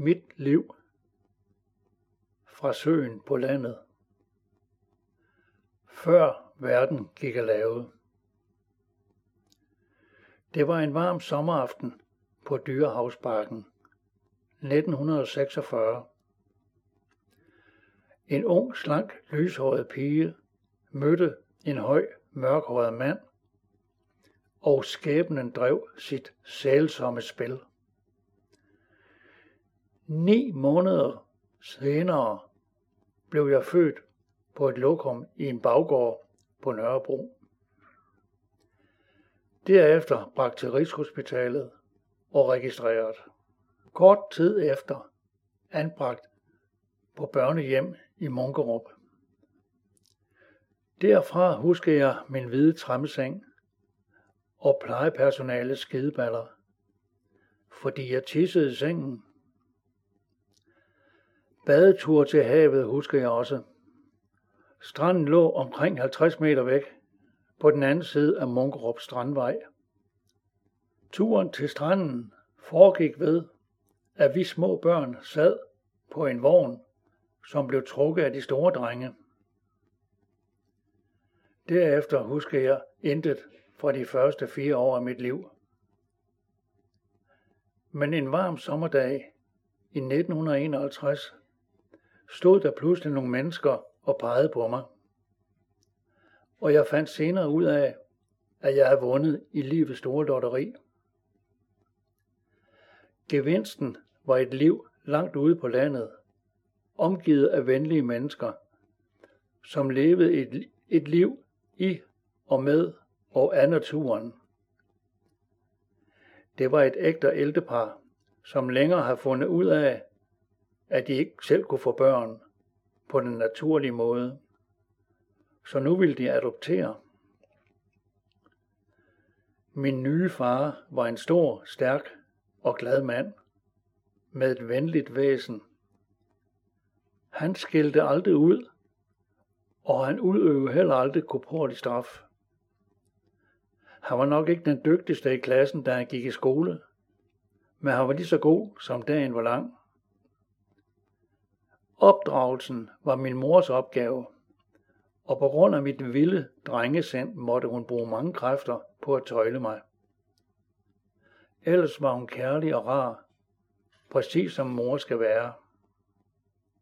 Mit liv fra søen på landet. Før verden gik af lave. Det var en varm sommeraften på Dyrehavsparken 1946. En ung, slank, lyshåret pige mødte en høj, mørkhåret mand, og skæbnen drev sit sælsomme spil. Ni måneder senere blev jeg født på et lokum i en baggård på Nørrebro. Derefter bragt til Rigshospitalet og registreret. Kort tid efter anbragt på børnehjem i Munkerup. Derfra husker jeg min hvide trammeseng og plejepersonalets skideballer, fordi jeg tissede i sengen. Badetur til havet husker jeg også. Stranden lå omkring 50 meter væk på den anden side af Munkerup Strandvej. Turen til stranden foregik ved, at vi små børn sad på en vogn, som blev trukket af de store drenge. Derefter husker jeg intet fra de første fire år af mit liv. Men en varm sommerdag i 1951 stod der pludselig nogle mennesker og pegede på mig. Og jeg fandt senere ud af, at jeg havde vundet i livets store lotteri. Gevinsten var et liv langt ude på landet, omgivet af venlige mennesker, som levede et, et liv i og med og af naturen. Det var et ægte ældepar, som længere har fundet ud af, at de ikke selv kunne få børn på den naturlige måde. Så nu ville de adoptere. Min nye far var en stor, stærk og glad mand med et venligt væsen. Han skældte aldrig ud, og han udøvede heller aldrig korporlig straf. Han var nok ikke den dygtigste i klassen, da han gik i skole, men han var lige så god, som dagen var lang. Opdragelsen var min mors opgave, og på grund af mit vilde drengesind måtte hun bruge mange kræfter på at tøjle mig. Ellers var hun kærlig og rar, præcis som mor skal være.